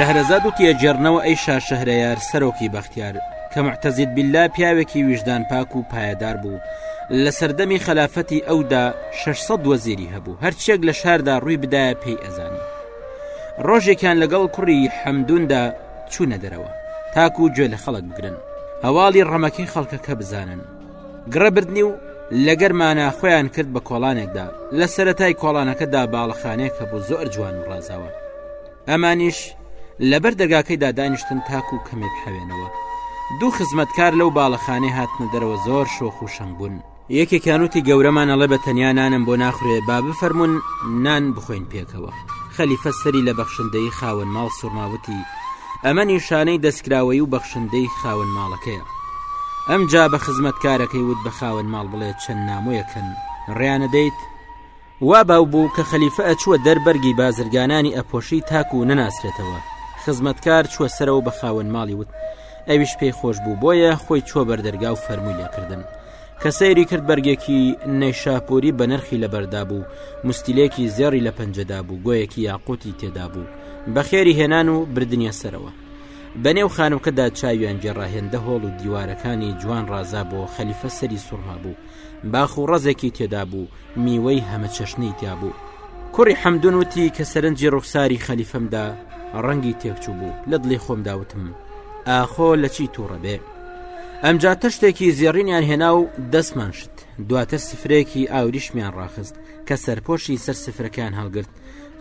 شەهرەزاد و تێجێڕنەوە ئەی شا شەهرەیار سەرۆکی بەختیار کە معتەزید بللا پیاوێکی ویژدان پاک و پایەدار بوو لە سەردەمی خەلافەتی ئەودا 600 وەزیری هەبوو هەرچێک لە شاردا ڕووی بدایە پێی ئەزانی ڕۆژێکیان لەگەڵ کوڕی حەمدوندا چوونە دەرەوە تاکو و گوێ لە خەڵک بگرن هەواڵی ڕەمەکەی خەڵکەکە بزانن گڕە بردننی و لەگەرمانە خۆیان کرد بە کۆڵانێکدا لە سەتای کۆڵانەکەدا باڵەخانەیەک کە بوو زۆر جوان و ڕازاوە ئەمانیش لەبەر دەرگاکەیدا دانیشتن تاکو و کەمێک حەوێنەوە دوو خزمەتکار لەو باڵەخانێ هاتنە دەرەوە زۆر شۆخ و شەنگ بوون یەکێکیان وتی گەورەمان ئەڵێ بە تەنیا نانم بۆ ناخورێ با بفەرمونون نان بخۆین پێکەوە خەلیفە سەری لە بەخشندەی خاوەن ماڵ سوورماوتی ئەمە نیشانەی دەستکراوەی و بەخشندەی خاوەن ماڵەکەیە ئەم جا بە خزمەتکارەکەی وت بە خاوەن ماڵ بڵێ چەند نامۆیەکەن ڕیانەدەیت وا باو بوو کە خەلیفە ئەچووە دەر بەرگی بازرگانانی ئەپۆشی تاکو و نەناسرێتەوە خزمەتکار چووە سەرەوە بە خاوەن ماڵی وت ئەویش پێی خۆش بوو بۆیە خۆی چوە بەردەرگا و فەرمووی لێکردن کە سەیری کرد بەرگێکی نەیشاپوری بە نرخی لەبەردا بوو مستیلێکی زێڕی لە پەنجەدا بوو گۆیەکی یاقوتی تێدا بوو بەخێری هێنان و بردنیە سەرەوە بەنێو خانووکەدا چاویان گێڕاهێندە هۆڵ و دیوارەکانی جوان ڕازا بۆ خەلیفە سەری سوڕما بوو باخ و ڕەزێکی تێدا بوو میوەی هەمە چەشنەی تیا بوو کوڕی حەمدون وتی کە سەرنجی ڕوخساری خەلیفەمدا ڕەنگی تێکچوو بوو لە دڵی خۆم داوتم ئاخۆ لە چی تووڕە بێ ئەمجا تەشتێکی زێڕینیان هێنا و دەستمان شت دواتر سفرێکی ئاوریشمیان ڕاخست کە سەرپۆشی سەر سفرەکان هەڵگرت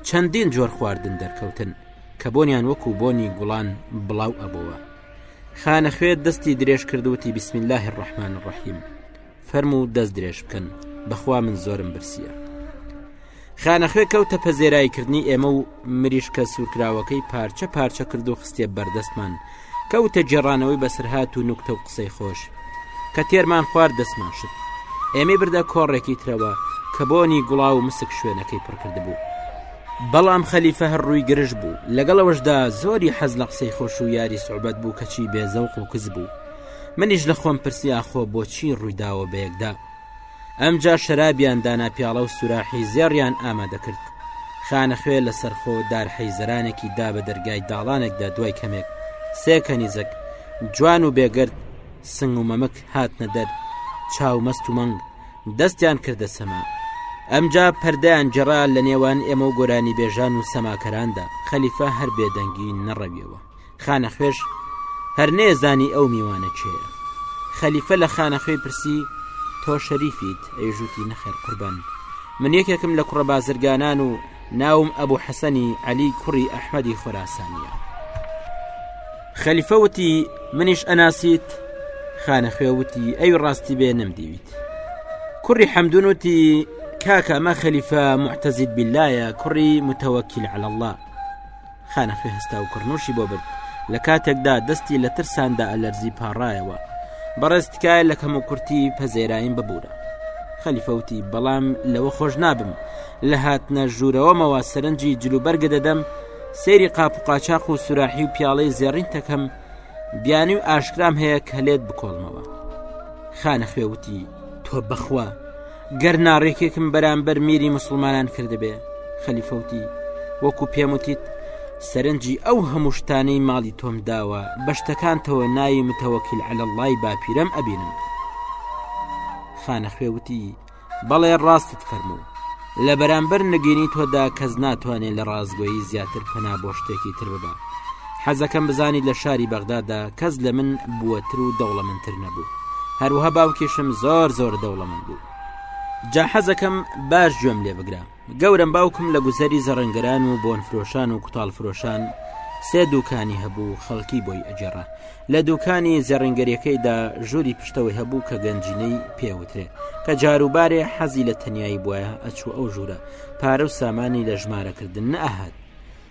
چەندین جۆر خواردن دەرکەوتن کە بۆنیان وەکو بۆنی گوڵان بڵاو ئەبەوە خانە خوێ دەستی درێژ کردوتی بسم الله الرحمن الرحیم فەرمو و دەست درێژ بکەن بەخوا من زۆرم برسیە خانەخوێ کەوتە پەزێرایکردنی ئێمە و مریشکە سوورکراوەکەی پارچە پارچە کرد و خستێ بەردەستمان کەوتە جێڕانەوەی بەسەرهات و نوکتە و قسەی خۆش کە تێرمان خوارد دەستمان شت ئێمە بردە کۆڕێکی ترەوە کە بۆنی گوڵاو و مسک شوێنەکەی پڕکرد بوو بەڵام خەلیفە هەر ڕووی گرژ بوو لەگەڵ ئەوەشدا زۆری حەز لە قسەی خۆش و یاری سوعبەت بوو کەچی بێزەوق و کز بوو منیش لە خۆم پرسیا خۆ بۆچی ڕوویداوە بەیەکدا ئەمجا شەرابیان دانا پیاڵە و سوراحی زێڕیان ئامادە کرد خانەخوێ لە سەرخۆ دار حەیزەرانێکی دا بە دەرگای داڵانێکدا دوای کەمێک سێ کەنیزەک جوان و بێگرد سنگ و مەمک هاتنە دەر چاو مەست و مەنگ دەستیان کردە سەما ئەمجا پەردەیان جێرا لە نێوان ئێمە و گۆرانی بێژان و سەماکەراندا خەلیفە هەر بێدەنگی نەڕەویەوە خانە خوێش هەر نێزانی ئەو میوانە چێە خەلیفە لە خانە خوێ پرسی تۆ شەریفیت ئەیژوتی نەخێر قوربان من یەکێکم لە کوڕە بازرگانان و ناوم ئەبوو حەسەنی علی کوڕی ئەحمەدی خۆراسانیە خەلیفە وتی منیش ئەناسیت خانەخوێ وتی ئەوی ڕاستی بێ نەمدیویت کوڕی حەمدون وتی کاکە ئەمە خەلیفە محتەزید بیلایە کوڕی متەوەکیل على الله خانەخوێ هەستا و کوڕنوشی بۆ برد لە کاتێکدا دەستی لە ترساندا ئەلەرزی پاڕایەوە بەڕێز تکایە لە کەم و کورتی پەزێرایم ببوورە خەلیفەوتی بەڵام لەوە خۆش نابم لە هاتنە ژوورەوەمەوە سەرنجی جلوبەرگە دەدەم سەیری قاپ و قاچاق و سوراحی و پیاڵەی زێڕین تەکەم بیانی و ئاشکرام هەیە کە لێت بکۆڵمەوە خانە خوێوتی تۆ بخوا گەر ناڕێکێکم بەرامبەر میری مسلمانان کردبێ خەلیفەوتی وەکو پێموتیت سەرنجی ئەو هەموو شتانەی ماڵی تۆم داوە بە شتەکانتەوە ناوی متەوەکیل عەلەڵای باپیرەم ئەبینم خانە خوێوتی بەڵێ ڕاستت فەرموو لە بەرامبەر نگینی تۆدا کەس ناتوانێت لە ڕاستگۆیی زیاتر پەنا بۆ شتێکی تر ببە حەزەکەم بزانیت لە شاری بەغدادا کەس لە من بووەتر و دەوڵەمەندتر نەبوو هەروها باوکیشم زۆر زۆر دەوڵەمەند بوو جا حەزەکەم باش گوێم لێ بگرە گەورەم باوکم لە گوزەری زەڕەنگەران و بۆنفرۆشان و کوتاڵفرۆشان سێ دوکانی هەبوو خەڵکی بۆی ئەجێڕا لە دوکانی زەڕنگەریەکەیدا ژووری پشتەوەی هەبوو کە گەنجینەی پێوترێ کە جاروبارێ حەزی لە تەنایی بواە ئەچوو ئەو ژوورە پارە و سامانی لە ژمارەکردن نەهات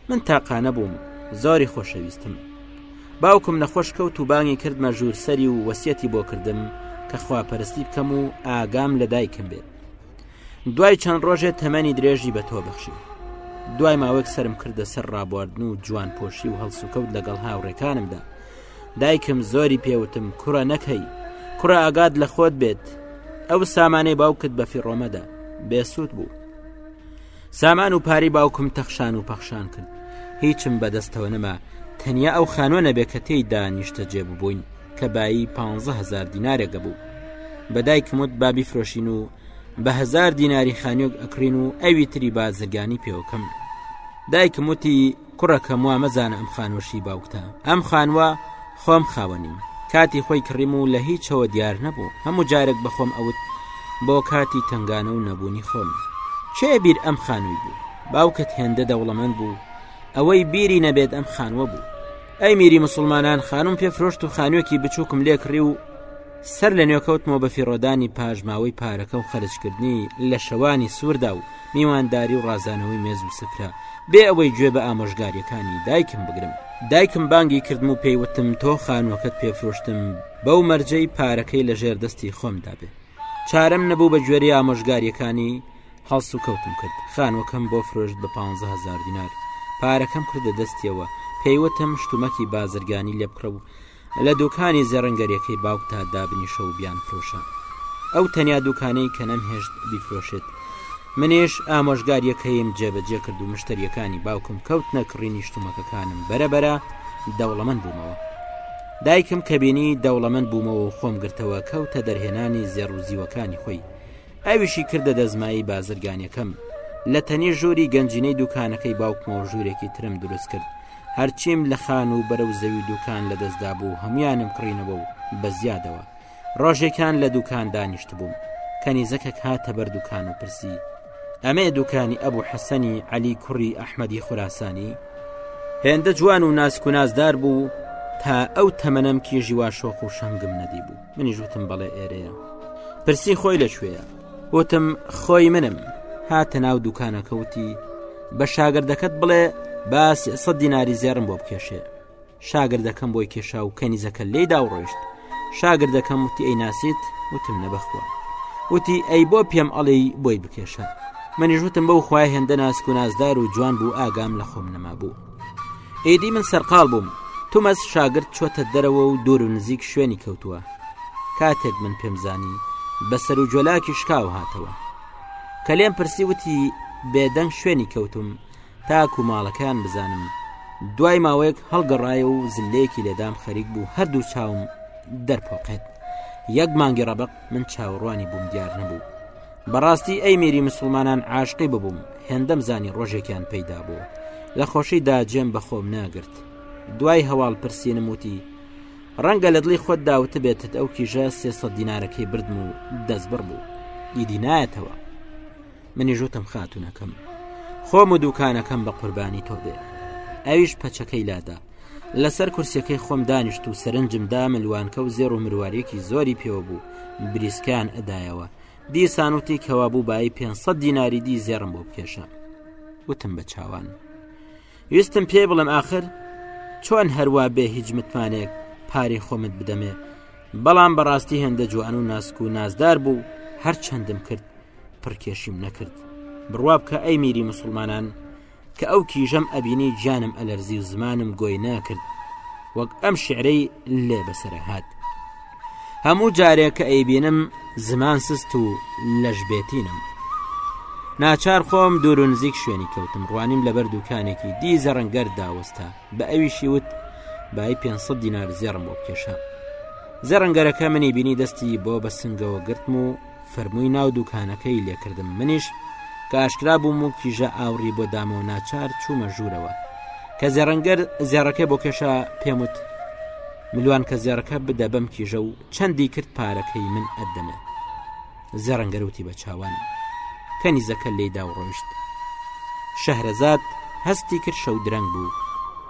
من تاقانە بووم زۆری خۆشەویستم باوکم نەخۆش کەوت و بانگی کردمە ژوور سەری و وەسیەتی بۆ کردم کە خواپەرستی بکەم و ئاگام لە دایکم بێت دوای چەند ڕۆژێ تەمەنی درێژی بە تۆ بەخشی دوای ماوەێک سرم کردە سەر ڕابواردن و جوان پۆشی و هەڵسوکەوت لەگەڵ هاوڕێکانمدا دایکم زۆری پێوتم کوڕە نەکەی کوڕە ئاگاد لە خۆت بێت ئەو سامانەی باوکت بە فیڕۆمەدا بێسوود بوو سامان و پارەی باوکم تەخشان و پەخشان کرد هیچم بەدەستەوە نەما تەنیا ئەو خانوە نەبێ کە تێیدا نیشتە جێ ببووین کە بایی پ هزار دینارێکە بوو بەدایکم وت بابی فرۆشین و بە هزار دیناری خانیۆک ئەکرین و ئەوی تری بازرگانی پێوکەم دایکم وتی کوڕەکەم وا مەزانە ئەم خانووە شی باوکتە، ئەم خانووە خۆم خاوەنیم، کاتی خۆی کڕیم و لە هیچەوە دیار نەبوو، هەموو جارێک بە خۆم ئەوت بۆ کاتی تەنگانە و نەبوونی خۆم. کێ بیر ئەم خانووی بوو؟ باوکت هێندە دەوڵەمەند بوو ئەوەی بیری نەبێت ئەم خانووە بوو. ئەی میری موسڵمانان خانووم پێ فرۆشت و خانووێکی بچووکم لێ کڕی و، سەر لە نوێ کەوتمەوە بە فیڕۆدانی پاژماوەی پارەکە و خەرجکردنی لە شەوانی سووردا و میوانداری و ڕازانەوەی مێز و سفرە بێ ئەوەی گوێ بە ئامۆژگاریەکانی دایکم بگرم دایکم بانگی کردم و پێی وتم تۆ خانووەکەت پێفرۆشتم بەو مەرجەی پارەکەی لە ژێر دەستی خۆمدا بێ چارم نەبوو بە گوێری ئامۆژگاریەکانی هەڵس و کەوتم کرد خانووەکەم بۆ فرۆشت بە 15 هزار دینار پارەکەم کردە دەستیەوە پێیوتم شتومەکی بازرگانی لێ بکڕە بوو لە دوکانی زەڕەنگەریەکەی باوکتا دابنیشە و بیانفرۆشە ئەو تەنیا دوکانەی کە نەمهێشت بیفرۆشێت منیش ئامۆژگاریەکەیم جێبەجێ کرد و مشتریەکانی باوکم کەوت نەکڕی نیشتومەکەکانم بەرەبەرە دەوڵەمەند بوومەوە دایکم کەبینی دەوڵەمەند بوومەوە خۆم گرتەوە کەوتە دەرهێنانی زێڕوزیوەکانی خۆی ئەویشی کردە دەزمایی بازرگانیەکەم لە تەنی ژووری گەنجینەی دوکانەکەی باوکمەوە ژوورێکی ترم دروست کرد هەرچیم لە خان و بەرەو زەوی دوکان لە دەستدا بوو هەمویانم کڕینەوە و بە زیادەوە ڕۆژێکان لە دوکان دانیشت بووم کەنیزەکەک هاتە بەر دوکان و پرسی ئەمێ دوکانی ئەبوو حەسەنی عەلی کوڕی ئەحمەدی خوراسانی هێندە جوان و ناسکونازدار بوو تا ئەو تەمەنەم کیژی وا شۆخ و شەنگم نەدی بوو منیش وتم بەڵێ ئێرەیە پرسی خۆی لەکوێیە وتم خۆی منم هاتە ناو دوکانەکەوتی بە شاگردەکەت بڵێ باس سە دیناری زێرم بۆ بکێشێ شاگردەکەم بۆی کێشا و کەنیزەکە لێی داوڕۆیشت شاگردەکەم وتی ئەی ناسیت وتم نەبەخوە وتی ئەی بۆ پێم ئەڵێی بۆی بکێشە منیش وتم بەو خخوای هێندە ناسک و نازدار و جوان بوو ئاگام لە خۆم نەما بوو ئیدی من سەرقاڵ بووم تومەز شاگرد چۆتە دەرەوە و دوور و نزیک شوێنی کەوتووە کاتێک من پێمزانی بە سەر و جۆلاکی شکاو هاتەوە کە لێم پرسی وتی بێدەنگ شوێنی کەوتم تاکو و ماڵەکان بزانم دوای ماوەیەک هەڵگەڕایە و زلێکی لێدام خەریک بوو هەردوو چاوم دەرپۆقێت یەک مانگی ڕەبق من چاوەڕوانی بووم دیار نەبوو بەڕاستی ئەی میری مسلمانان عاشقی ببووم هێندەم زانی ڕۆژێکیان پەیدا بوو لە خۆشیدا جێم بە خۆم ناگرت دوای هەواڵ پرسیینم وتی ڕەنگە لە دڵی خۆت داوت بێتت ئەو کیژە سێسە دینارەکەی بردم و دەست بڕ بوو ئیدی نایەتەوە منی ژوتم خاتونەکەم خۆم و دوکانەکەم بە قوربانی تۆ بێ ئەویش پەچەکەی لادا لەسەر کورسەکەی خۆم دانیشت و سەرنجم دا ملوانکە و زێر و مروارێکی زۆری پێوە بوو بریسکان ئەدایەوە دیسان وتی کەوا بوو بایی پێ سەد دیناری دی زێڕم بۆ بکێشە وتم بە چاوان ویستم پێ بڵم آخر چۆن هەروە بێ هیچ متمانێک پارەی خۆمت بدەمێ بەڵام بەڕاستی هێندە جوان و ناسک و نازدار بوو هەر چەندم کرد پڕکێشیم نەکرد بڕواب کە ئەی میری مسلمانان کە ئەو کیژەم ئەبینی گیانم ئەلەرزی و زمانم گۆی ناکرد وەک ئەم شعرەی لێ بەسرە هات هەموو جارێک کە ئەیبینم زمان سست و لەش بێتینم ناچار خۆم دوور و نزیک شوێنی کەوتم ڕوانیم لەبەر دوکانێکی دی زەڕەنگەر داوەستا بە ئەویشی وت بای 500 دینار زێڕم بۆ بکێشە زەڕەنگەرەکە منی بینی دەستی بۆ بە سنگەوە گرتم و فەرمووی ناو دووکانەکەی لێ کردم منیش کە ئاشکرا بووم و کیژە ئاوڕی بۆ دامە و ناچار چوومە ژوورەوە کە زێڕەنگەر زێڕەکە بۆ کێشا پێموت ملوان کە زێڕەکە بدە بەم کیژە و چەندی کرد پارەکەی من ئەدەمێ زێڕەنگەروتی بە چاوان کەنیزەکە لێدا و ڕۆیشت شەهرەزاد هەستی کرد شەو درەنگ بوو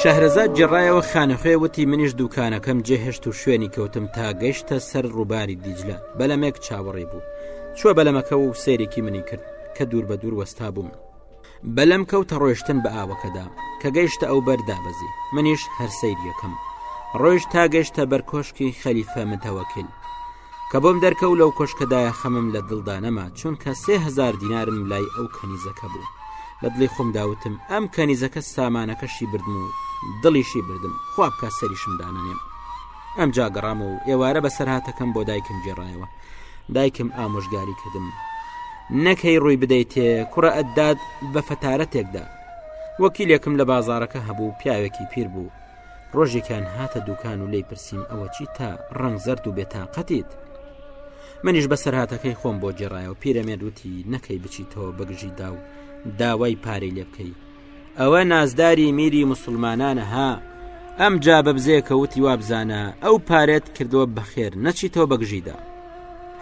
شەهرەزاد جێڕایەوە خانەخوێ وتی منیش دوکانەکەم جێهێشت و شوێنی کەوتم تا گەیشتە سەر ڕووباری دیجلە بەلەمێک چاوەڕێ بوو چوە بەلەمەکە و سێرێکی منی کرد کە دوور بە دوور وەستا بووم بەلەم کەوتە ڕۆشتن بە ئاوەکەدا کە گەیشتە ئەو بەردابەزی منیش هەرسەیر یەکەم ڕۆژ تا گەشتە بەر کۆشکی خەلیفە متەوەکل کە بۆم دەرکەوت لەو کۆشکەدایە خەمم لە دڵدا نەما چونکە سێ هزار دینارم لای ئەو کەنیزەکە بوو لە دڵی خۆم داوتم ئەم کەنیزەکە سامانەکەشی بردم و دڵیشی بردم خوا بکە سەریشم دانەنێم ئەم جاگەڕام و ئێوارە بەسەرهاتەکەم بۆ دایکم گێڕایەوە دایکم ئامۆژگاری کردم نەکەی ڕووی بدەیتێ کوڕە ئەداد بە فەتارەتێکدا وەکیلێکم لە بازارەکە هەبوو پیاوێکی پیر بوو ڕۆژێکیان هاتە دوکان و لی پرسییم ئەوە چی تا ڕنگ زەرد و بێتاقەتیت منیش بەسەرهاتەکەی خۆم بۆ جێڕایە و پیرەمێن وتی نەکەی بچیتەوە بەگژی دا و داوای پارەی لێ بکەی ئەوە نازداری میری مسلمانانە ها ئەم جا بەبزێ کەوتی وابزانە ئەو پارێت کردووە بەخێر نەچیتەوە بەگژیدا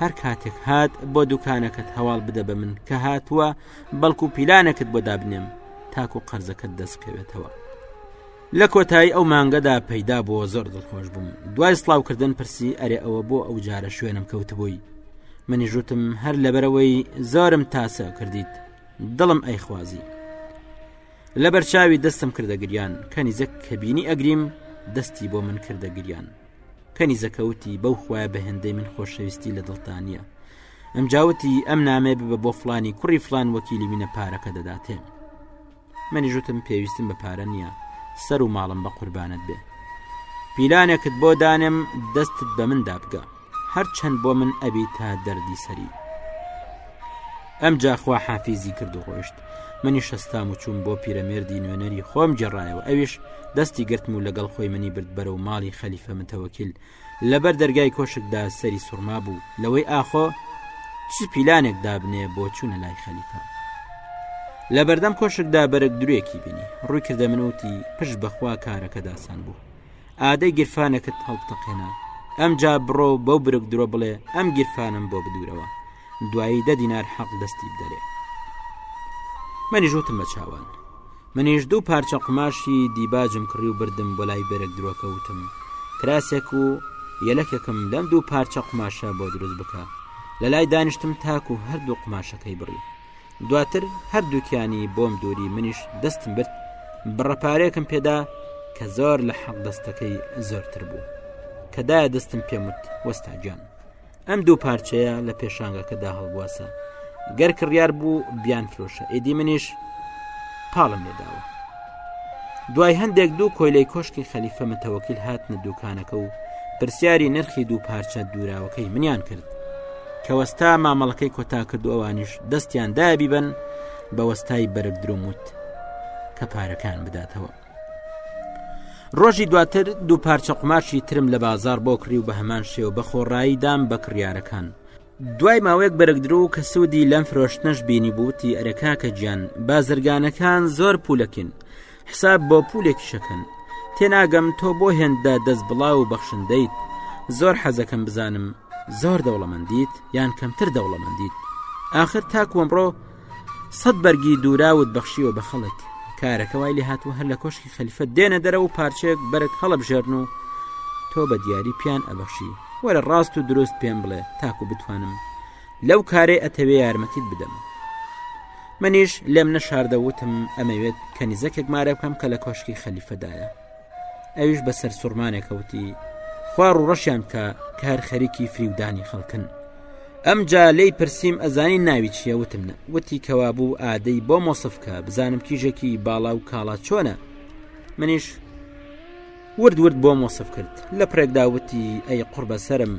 هەر کاتێک هات بۆ دوکانەکەت هەواڵ بدە بە من کە هاتووە بەڵکو پیلانەکەت بۆ دابنێم تاکو قەرزەکەت دەستکەوێتەوە لە کۆتایی ئەو مانگەدا پەیدا بۆ زۆر دڵخۆش بووم دوای سلااوکردن پرسی ئەرێ ئەوە بۆ ئەو جارە شوێنم کەوتبووی منی ژوتم هەر لەبەرەوەی زۆرم تاسە کردیت دڵم ئەیخوازی لە بەرچاوی دەستم کردە گریان کەنیزە کەبینی ئەگریم دەستی بۆ من کردە گریان کەنی زەکەوتی بەو خوای بە هێندەی من خۆشەویستی لە دڵتانە ئەم جاوتی ئەم نامێ ببە بۆ فلانی کوڕی فلان وەکیلی منە پارەکە دەداتێن منیش وتم پێویستم بە پارە نییە سەر و ماڵم بە قوربانت بێ پیلانێکت بۆ دانێم دەستت بە من دابگە هەرچەند بۆ من ئەبی تا دەردی سەری ئەم جاخوا حافیزی کرد و ڕۆشت منی شەستام و چوون بۆ پیرەمێردی نوێنەری خۆم جێڕایەوە ئەویش دەستی گرتم و لەگەڵ خۆی منی برد بەرەو ماڵی خەلیفە متەوەکیل لەبەر دەرگای کۆشکدا سەری سوڕما بوو لەوەی ئاخۆ چ پیلانێک دابنێ بۆ چوونە لای خەلیفە لە بەردەم کۆشکدا بەرەک درێکی بینی ڕووی کردە منوتی پشت بەخوا کارەکەداسان بوو ئادەی گیرفانەکەت هەڵبتەقێنە ئەم جا بڕۆ بەو برک درۆ بڵێ ئەم گیرفانم بۆ بدورەوە دوایی دە دینار حەق دەستی بدەرێ منیش وتم بە چاوان منیش دوو پارچە قوماشی دیباجم کڕی و بردم بۆ لای بەرەک درۆکە وتم، کراسێک و یەلەکێکم لەم دوو پارچە قوماشە بۆ دروست بکە. لە لای دانیشتم تاکو هەردوو قوماشەکەی بڕی. دواتر هەردووکیانی بۆم دووری منیش دەستم برد بڕە پارێکم پێدا کە زۆر لە حەق دەستەکەی زۆرتر بوو. کە دایە دەستم پێم وت، وەستا گیان. ئەم دوو پارچەیە لە پێشانگەکەدا هەڵگواسە گەر کڕیار بوو بیان فرۆشە ئێدی منیش پاڵم لێداوە دوای هەندێک دوو کۆیلەی کۆشکی خەلیفە متەوەکیل هاتنە دوکانەکە و پرسیاری نرخی دوو پارچە دوراوەکەی منیان کرد کە وەستا مامەڵەکەی کۆتا کردو ئەوانیش دەستیان دابیبن بە وەستای بەرگ درۆموت کە پارەکان بداتەوە ڕۆژی دواتر دوو پارچە قوماشی ترم لە بازار بۆ کڕی و بە هەمان شێوە بە خۆڕایی دام بە کڕیارەکان دوای ماوەیەک بەرەگدرو و کە سوودی لەم فرۆشتنەش بینی بووتی ئەرەکاکە گیان بازرگانەکان زۆر پولەکن حساب بۆ پولێکی شەکەن تێناگەم تۆ بۆ هێندە دەست بڵا و بەخشندەیت زۆر حەزەکەم بزانم زۆر دەوڵەمەندیت یان کەمتر دەوڵەمەندیت آخر تاکوەمڕۆ سەد بەرگی دووراوت بەخشیوە بە خەڵک کارەکە وای لێ هاتووە هەر لە کۆشکی خەلیفە دێنە دەرەوە و پارچێک بەرگ هەڵبژێرن و تۆ بە دیاری پیان ئەبەخشی وەرە ڕاست و دروست پێم بڵێ تاکو بتوانم لەو کارێ ئەتەوێ یارمەتیت بدەم منیش لێم نەشاردەوتم ئەمەوێت کەنیزەکێک مارە بکەم کە لە کۆشکی خەلیفەدایە ئەویش بە سەرسوڕمانێکە وتی خوا ڕوڕەشیان کە کە هەر خەریکی فریودانی خەڵکن ئەم جا لی پرسییم ئەزانی ناوی چییە وتم نە وتی کەوا بوو ئادەی بۆ مۆسفکە بزانم کیژێکی باڵا و کاڵا چۆنە منیش ورد ورد بۆ مۆسف کرد لە پرێکدا وتی ئەی قڕبە سرم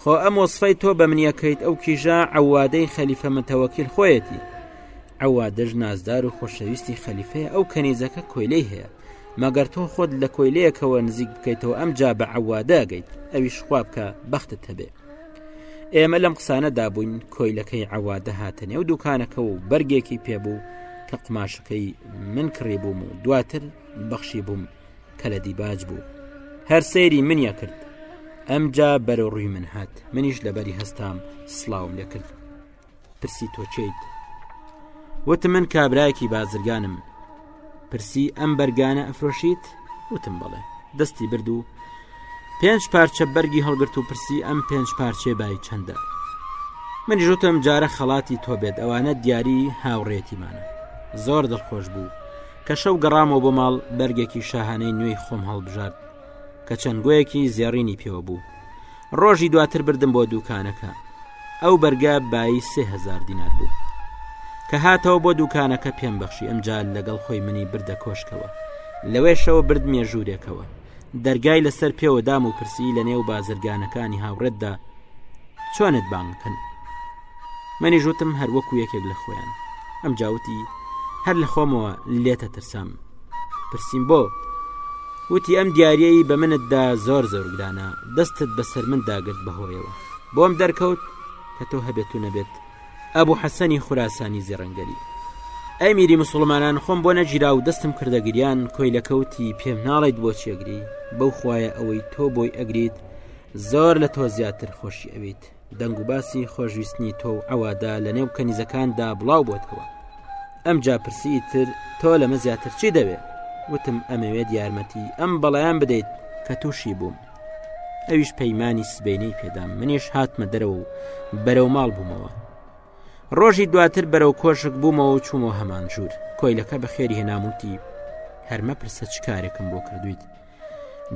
خۆ ئەم وەسفەی تۆ بە منیەکەیت ئەو کیژە ئەوادەی خەلیفە متەوەکیل خۆیەتی ئەوادەش نازدار و خۆشەویستی خەلیفەیە ئەو کەنیزەکە کۆیلەی هەیە مەگەر تۆ خۆت لە کۆیلەیەکەوە نزیک بکەیتەوە ئەم جا بە عوادەگەیت ئەویش خواب بکە بەختت هەبێ ئێمە لەم قسانەدا بووین کۆیلەکەی عوادە هاتە نێو دوکانەکە و بەرگێکی پێبوو کە قماشەکەی من کڕی بووم و دواتر بەخشی بووم کە لە دیباج بوو هەر سەیری منە کرد ئەمجا بەرە ڕووی من هات منیش لەبەری هەستام سلااوم لەکرد پرسی تۆ چیت وتم من کابراایکی بازرگانم پرسی ئەم بەرگانە ئەفرۆشیت وتم بڵێ دەستی برد و پێنج پارچە بەرگی هەڵگرت و پرسی ئەم پێنج پارچێ بای چەندە من ژوتم جارە خەڵاتی تۆ بێت ئەوانە دیاری هاوڕێتیمانە زۆر دڵخۆش بوو کە شەو گەڕامەوە بۆ ماڵ بەرگێکی شاهانەی نوێی خۆم هەڵبژارد کە چەند گۆیەکی زێڕینی پێوە بوو ڕۆژی دواتر بردم بۆ دوکانەکە ئەو بەرگە بایی سهزار دینار بوو کە هاتەوە بۆ دوکانەکە پێم بەخشی ئەمجال لەگەڵ خۆی منی بردە کۆشکەوە لەوێشەوە برد مێژوورێکەوە دەرگای لەسەر پێوە دام و پرسی لە نێو بازرگانەکانی هاوڕێتدا چۆنت بانکن منیش وتم هەر وەکو یەکێک لە خۆیان ئەم جاوتی هەر لە خۆمەوە لێتە ترسام پرسییم بۆ وتی ئەم دیارەی بە منتدا زۆر زۆرگرانە دەستت بەسەر من داگرت بەهۆیەوە بۆم دەرکەوت کە تۆ هەبێت و نەبێت ئەبوو حەسەنی خوراسانی زیڕنگەری ئەی میری مسلمانان خۆم بۆ نەگیرا و دەستم کردە گریان کۆی لە کەوتی پێم ناڵیت بۆ چێگری بەو خویە ئەوەی تۆ بۆی ئەگریت زۆر لە تۆ زیاتر خۆشی ئەویت دەنگ و باسی خۆشویستنی تۆ و ئەوەدا لە نێو کەنیزەکاندا بڵاو بۆتەوە ئەم جا پرسی تر تۆ لەمە زیاتر چی دەوێت وتم ئەمەوێت یارمەتی ئەم بەڵیان بدەیت کە تووشی بووم ئەویش پەیمانی سبینەی پێدام منیش هاتمە دەرەوە و بەرەو ماڵ بوومەوە ڕۆژی دواتر بەرەو کۆشک بوومەوە و چوومەوە هەمان ژوور کۆیلەکە بە خێری هێناموتی هەرمە پرسە چ کارێکم بۆ کردویت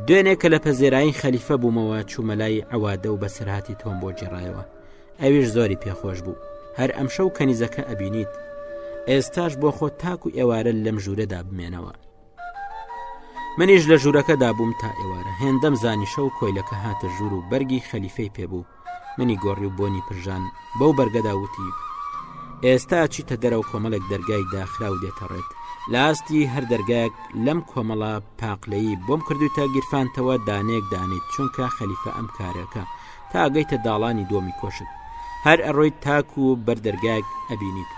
دوێنێ کە لە پەزێراین خەلیفە بوومەوە چوومە لای ئەوادە و بەسەرهاتی تۆم بۆ جێڕایەوە ئەویش زۆری پێخۆش بوو هەر ئەمشە و کەنیزەکە ئەبینیت ئێستاش بۆ خۆ تاکو ئێوارە لەم ژوورەدا بمێنەوە منیش لە ژوورەکەدا بووم تا ئێوارە هێندەم زانیشە و کۆیلەکە هاتە ژوور و بەرگی خەلیفەی پێبوو منی گۆڕی و بۆنی پرژان بەو بەرگەدا وتی ئێستا چیتە دەرەوە کۆمەڵێک دەرگای داخراو دێتەڕێت لاستی هەر دەرگایەک لەم کۆمەڵە پاقلەی بۆم کردویتە گیرفانتەوە دانێک دانیت چونکە خەلیفە ئەم کارەکە تا گەیتە داڵانی دۆمی کۆشت هەر ئەڕۆی تاک و بەر دەرگایەک ئەبینیت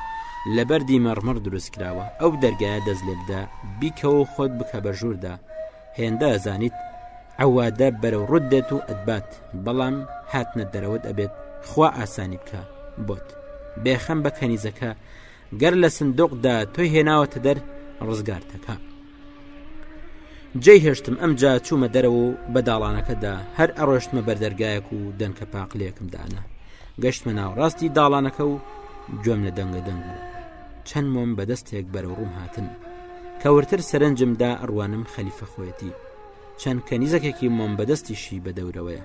لەبەر دیمەڕمەڕ دروست کراوە ئەو دەرگایە دەست لێ بدە بیکەوە خۆت بکە بە ژووردا هێندە ئەزانیت عەوادە بەرەو ڕوت دێت و ئەدبات بەڵام هاتنە دەرەوەت ئەبێت خوا ئاسانی بکە بۆت بێخەم بە کەنیزەکە گەر لە سندۆقدا تۆی هێناوەتە دەر ڕزگارتەکە جێی هێشتم ئەم جا چوومە دەرەوە و بە داڵانەکەدا هەر ئەڕۆشتمە بەردەرگایەک و دەنکە پاقلێکم دانا گەشتمە ناوڕاستی داڵانەکە و گوێم لە دەنگە دەنگ بوو چەند مۆم بەدەستێک بەرەو ڕووم هاتن کەورتر سەرنجم دا ئەڕوانم خەلیفە خۆیەتی چەند کەنیزەکێکی مۆم بەدەستیشی بە دەورەوەیە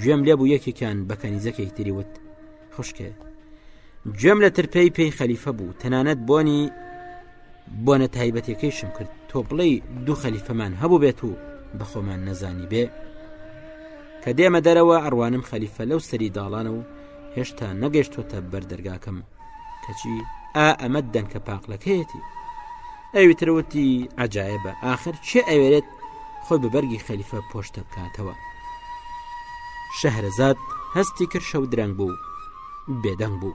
گوێم لێ بوو یەکێکان بە کەنیزەکێک تری وت خوشکێ گوێم لە ترپەی پێی خەلیفە بوو تەنانەت بۆنی بۆنە تایبەتەکەیشم کرد تۆ بڵێ دوو خەلیفەمان هەبوو بێت و بە خۆمان نەزانی بێ کە دێمە دەرەوە ئەڕوانم خەلیفە لەو سەری داڵانە و هێشتا نەگەشتوتە بەردەرگاکەم کەچی ئا ئەمە دەنکە پاقلەکەیەتی ئەوی ترەوتی عجاایە بە ئاخر چێ ئەوێت خۆی بە بەرگی خەلیفە پۆشتە بکاتەوە شەهرەزاد هەستی کرد شەو درەنگ بوو بێدەنگ بوو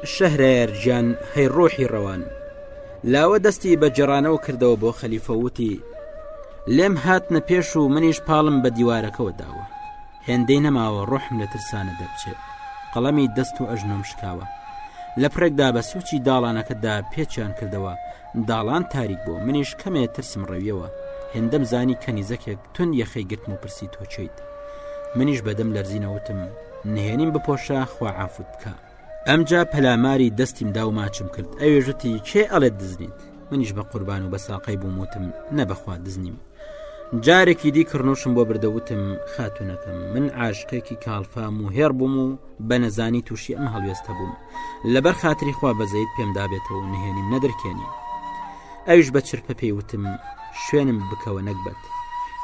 شەهرەیار گیان هەی ڕۆحی ڕەوان لاوە دەستی بە جێڕانەوە کردەوە بۆ خەلیفەوتی لێم هاتنە پێش و منیش پاڵم بە دیوارەکەەوە داوە هێندەی نەماوە ڕۆحم لە ترسانە دەبچێت قەڵەمی دەست و ئەژنۆم شکاوە لە پرێکدا بە سوچی داڵانەکەدا پێچیان کردەوە داڵان تاریک بۆ منیش کەمێ ترسم ڕەویەوە هێندەم زانی کەنیزەکێک تون یەخەی گرتم و پرسی تۆچیت منیش بەدەم لەرزینەوتم نهێنیم بپۆشە خواعافوت بکە ئەمجا پەلاماری دەستیم دا و ماچم کرد ئەوێ ژوتی کێ ئەڵێت دزنیت منیش بە قوربان و بە ساقەی بووم وتم نەبەخوا دزنیم جارێکی دی کڕنوشم بۆ بردەوتم خاتونەکەم من عاشقێکی کاڵفام و هێڕ بووم و بە نەزانی تووشی ئەم هەڵوێستە بووم لەبەر خاتری خوا بەزەیت پێمدابێتەوە و نهێنیم نەدرکێنی ئەوش بە چرپە پێی وتم شوێنم بکەوە نەکبەت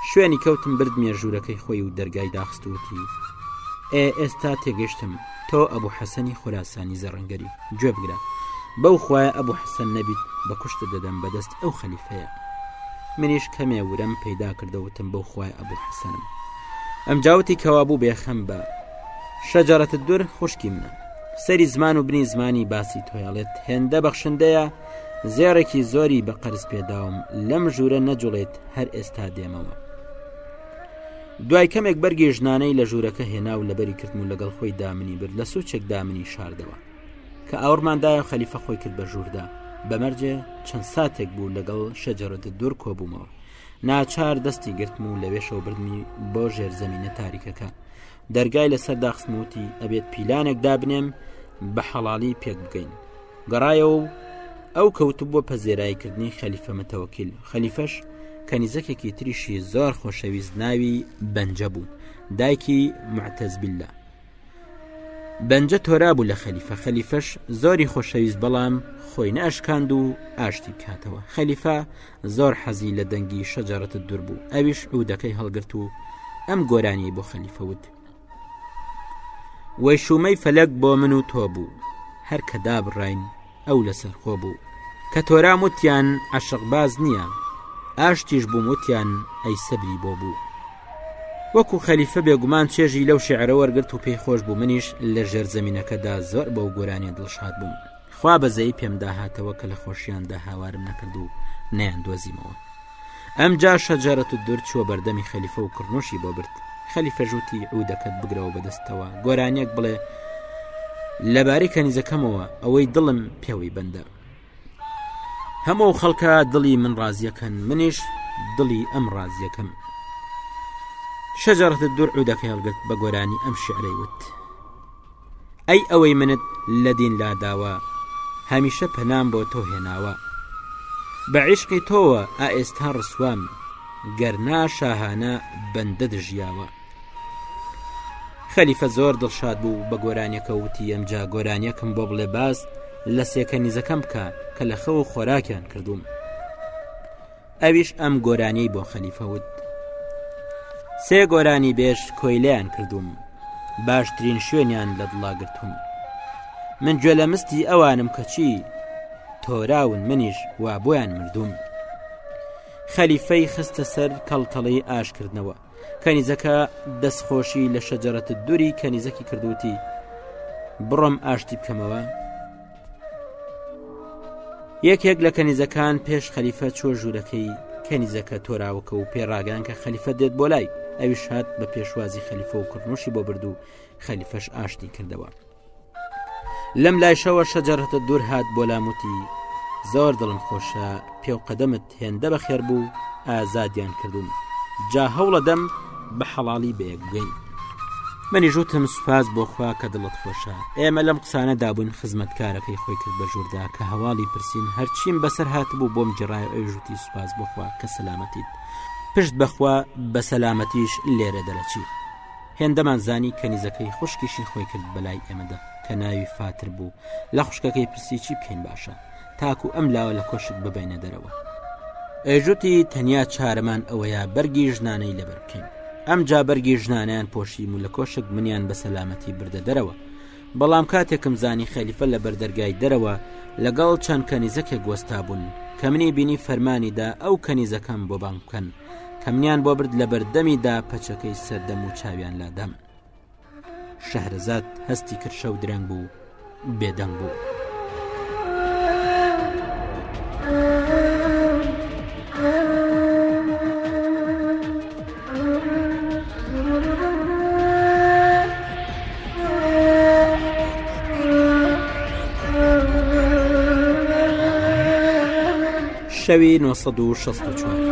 شوێنی کەوتم برد مێژوورەکەی خۆی و دەرگای داخستوتی ئێ ئێستا تێگەشتم تۆ ئەبوو حەسەنی خوراسانی زەڕنگەری گوێ بگرە بەو خوایە ئەبوو حەسەن نەبیت بە کوشت دەدەم بەدەست ئەو خەلیفەیە منیش کەمێ ورەم پەیدا کردەوتم بەو خوای ئەبوو حەسەنم ئەم جاوتی کەوابوو بێخەم بە شەجارەتە دوور خوشکی منە سەری زمان و بنی زمانی باسی تۆیاڵێت هێندە بەخشندەیە زێڕێکی زۆری بە قەرز پێداوم لەم ژوورە نەجوڵێت هەر ئێستا دێمەوە دوای کەمێک بەرگی ژنانەی لە ژوورەکە هێنا و لەبەری کردن و لەگەڵ خۆی دامنی برد لە سوچێک دامنی شاردەوە کە ئاورماندایە خەلیفە خۆی کرد بە ژووردا بەمەرجێ چەند ساتێک بوو لەگەڵ شەجەرەت دوور کۆبوومەوە ناچار دەستی گرتم و لەوێشەوە بردنی بۆ ژێر زمینە تاریکەکە دەرگای لەسەر داخستموتی ئەبێت پیلانێک دابنێم بە حەڵالی پێک بگەین گەڕایەوە و ئەو کەوت بۆ پەزێرایکردنی خەلیفە متەوەکیل خەلیفەش کەنیزەکێکی تریشی زۆر خۆشەویست ناوی بەنجە بوو دایکی معتەزبیللا بەنجە تۆرا بوو لە خەلیفە خەلیفەش زۆری خۆشەویست بەڵام خۆی ناشکاند و ئاشتی بکاتەوە خەلیفە زۆر حەزی لە دەنگی شەجارەتە دوور بوو ئەویش ئەو دەکەی هەڵگرت و ئەم گۆرانی بۆ خەلیفەوت وەیشوومەی فەلەک بۆ من و تۆ بوو هەر کە دابڕین ئەو لەسەر خۆ بوو کە تۆرام وتیان عشق باز نییە ئاشتیش بووم وتیان ئەی سەبری بۆ بوو وەکو خەلیفە بێگومان چێژی لەو شعرە وەرگرت و پێی خۆش بوو منیش لە ژێر زمینینەکەدا زۆر بەو گۆرانی دڵشاد بووم خوا بەزەیی پێم داهاتەوە کە لە خۆشیاندا هاوارم نەکرد و نیان دۆزیمەوە ئەم جا شەجارەت و دور چووە بەردەمی خەلیفە و کڕنۆشی بۆ برد خەلیفەژوتی عودەکەت بگرەوە بەدەستەوە گۆرانیەک بڵێ لەبارەی کەنیزەکەمەوە ئەوەی دڵم پێوەی بەندە هەموو خەڵکە دڵی من ڕازیەکەن منیش دڵی ئەم ڕازیەکەم شەجارەت دوور عودەکە هەڵگرت بە گۆرانی ئەم شعرەی وت ئەی ئەوەی منت لە دین لاداوە هەمیشە پەنام بۆ تۆ هێناوە بە عیشقی تۆوە ئائێستا ڕسوام گەر نا شاهانە بەندەت ژیاوە خەلیفە زۆر دڵشاد بوو بە گۆرانیەکە وتی ئەمجا گۆرانیەکم بۆ بڵێ باس لە سێکە نیزەکەم بکە کە لە خەو خۆراکیان کردووم ئەویش ئەم گۆرانیەی بۆ خەلیفە وت سێ گۆرانی بێژ کۆیلیان کردووم باشترین شوێنیان لە دڵاگرتوم من گوێ لە مستی ئەوانم کەچی تۆراون منیش وا بۆیان مردوم خەلیفەی خستە سەر کەڵکەڵی ئاشکردنەوە کەنیزەکە دەستخۆشی لە شەجەرەت دووری کەنیزەکی کردوتی بڕۆم ئاشتی بکەمەوە یەکێک لە کەنیزەکان پێش خەلیفە چوە ژوورەکەی کەنیزەکە تۆراوەکە و پێڕاگەیان کە خەلیفە دێت بۆ لای ئەویش هات بە پێشوازی خەلیفە و کڕنوشی بۆ برد و خەلیفەش ئاشتی کردەوە لەم لایشەوە شەجەرەتە دوور هات بۆ لاموتی زۆر دڵم خۆشە پێوقەدەمت هێندە بەخێر بوو ئازادیان کردوون جا هەوڵە دەم بە حەڵالی بەیەک بگەین منی ژوتم سوپاس بۆخوا کە دڵت خۆشە ئێمە لەم قسانە دابووین خزمەتکارەکەی خۆی کرد بە ژووردا کە هەواڵی پرسین هەرچیم بەسەر هاتبوو بۆم جێڕای ئەوی ژوتی سوپاس بخوا کە سەلامەتیت پشت بەخوا بە سەلامەتیش لێرە دەرەچی هێندەمان زانی کەنیزەکەی خوشکیشی خۆی کرد بەلای ئێمەدا کە ناوی فاتر بوو لە خوشکەکەی پرسی چی بکەین باشە تاکو ئەم لاوە لە کۆشک ببەینە دەرەوە ئێژوتی تەنیا چارەمان ئەوەیە بەرگی ژنانەی لەبەر بکەین ئەم جا بەرگی ژنانیان پۆشیم و لە کۆشک منیان بە سەلامەتی بردە دەرەوە بەڵام کاتێکم زانی خەلیفە لە بەردەرگای دەرەوە لەگەڵ چەند کەنیزەکێک وەستا بوون کە منی بینی فەرمانیدا ئەو کەنیزەکەم بۆ بانگ بکەن کەمنیان بۆ برد لە بەردەمیدا پەچەکەی سەردەم و چاویان لادەم شەهرەزاد هەستی کرد شەو درەنگ بوو بێدەنگ بوو. شەوی 1964.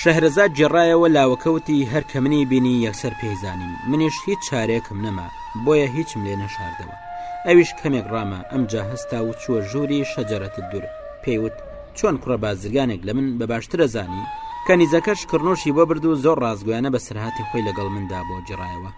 شەهرەزاد گێڕایەوە لاوەکەوتی هەر کە منی بینی یەکسەر پێی زانیم منیش هیچ چارێکم نەما بۆیە هیچم لێ نەشاردەوە ئەویش کەمێک ڕامە ئەم جا هەستا و چووە ژووری شەجەرەت دوور پێیوت چۆن کوڕە بازرگانێک لە من بە باشترە زانی کەنیزەکەش کڕنوشی بۆ برد و زۆر ڕازگۆیانە بەسەرهاتی خۆی لەگەڵ مندا بۆ گێڕایەوە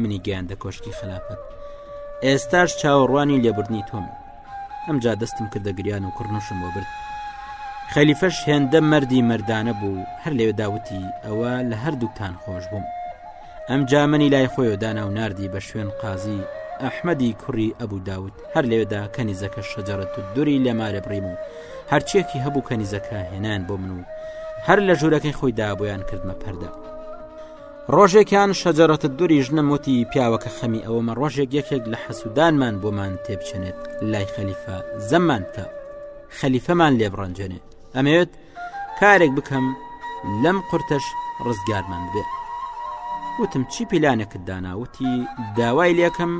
منی گەیاندە کۆشکی خلافەت ئێستاش چاوەڕوانی لێبوردنی تۆم ئەمجا دەستم کردە گریان و کوڕنوشم بۆ برد خەلیفەش هێندە مردی مردانە بوو هەر لێ داوتی ئەوە لە هەردووکتان خۆش بووم ئەم جامنی لای خۆی دانا و نردی بە شوێن قازی ئەحمەدی کوڕی ئەبوو داوت هەر لێدا کەنیزەکە شەجارەت و دوری لە مارە بڕیم و هەرچێکی هەبوو کەنیزەکە هێنان بۆ من و هەر لە ژوورەکەی خۆی دابیان کردمە پەردە ڕۆژێکیان شەجەرەت دوری ژنە موتی پیاوەکە خەمی ئەوەمە ڕۆژێک یەکێک لە حەسوودانمان بۆمان تێبچێنێت لای خەلیفە زەممان بکە خەلیفەمان لێ بڕەنجێنێ ئەمەوێت کارێک بکەم لەم قورتەش ڕزگارمان بێ وتم چی پیلانێکت داناوتی داوای لەکەم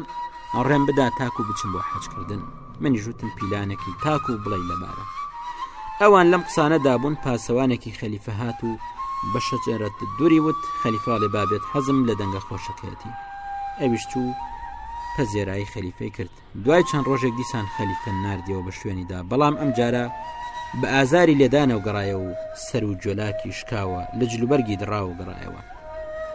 ڕێم بدا تاکو بچم بۆ حەجکردن منیش وتم پیلانێکی تاک و بڵێ لەبارە ئەوان لەم قسانە دابوون پاسەوانێکی خەلیفە هات و بە شەجەرەت دووری وت خەلیفاڵێ بابێت حەزم لە دەنگە خۆشەکەیەتی ئەویش چوو پەزێرایی خەلیفەی کرد دوای چەند ڕۆژێک دیسان خەلیفە نردیەوە بە شوێنیدا بەڵام ئەم جارە بە ئازاری لێدانە و گەڕایە و سەر و جۆلاکی شکاوە لە جلوبەرگی دڕا و گەڕایەوە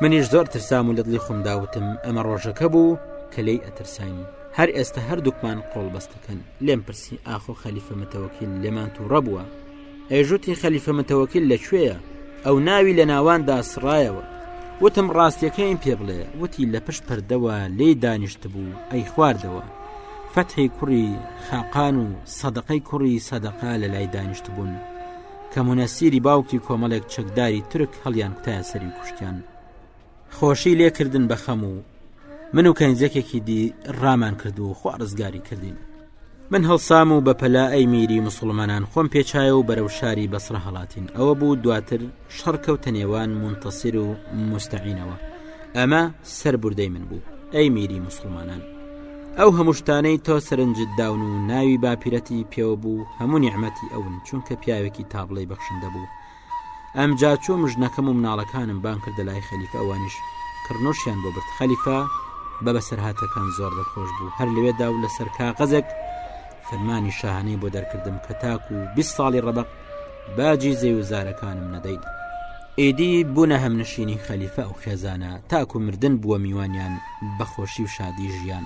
منیش زۆر ترسام و لە دڵی خۆمداوتم ئەمە ڕۆژەکە بوو کە لی ئەترساین هەر ئێستە هەردووکمان قۆڵبەستەکەن لێم پرسی ئاخۆ خەلیفە متەوەکیل لێمان تووڕە بووە ئێژوتی خەلیفە متەوەکیل لەکوێیە ئەو ناوی لە ناواندا سڕایەوە وتم ڕاستیەکەیم پێ بڵێ وتی لە پشت پەردەوە لێ دانیشت بوو ئەی خواردەوە فەتحی کوڕی خاقان و سەدەقەی کوڕی سەدەقا لە لای دانیشت بوون کە منەسیری باوکی کۆمەڵێک چەکداری ترک هەڵیان کوتایە سەری کوشتیان خۆشی لێ کردن بە خەم و من و کەنجەکێکی دی ڕامان کرد و خوا ڕزگاری کردین من هەڵسام و بە پەلا ئەی میری مسلمانان خۆم پێچایە و بەرەو شاری بەسرە هەڵاتین ئەوە بوو دواتر شەڕکەوتە نێوان منتەسیر و مستعینەوە ئەمە سەر بردەی من بوو ئەی میری مسلمانان ئەو هەمووشتانەی تۆ سەرنجت داون و ناوی باپیرەتی پێوە بوو هەموو نیعممەتی ئەون چونکە پیاوێکی تابڵی بەخشندە بوو ئەمجا چووم ژنەکەم و مناڵەکانم بان کردە لای خەلیفە ئەوانیش کڕنۆشیان بۆ برد خەلیفە بە بەسەرهاتەکان زۆر دەخۆش بوو هەر لەوێدا و لەسەر کاغەزێک فەرمانی شاهانەی بۆ دەرکردم کە تاکو و 20 ساڵی ڕەبق باجی زێ و زارەکانم نەدەیت ئیدی بوونە هەم نشینی خەلیفە و خێزانە تاکو مردن بووە میوانیان بەخۆشی و شادی ژیان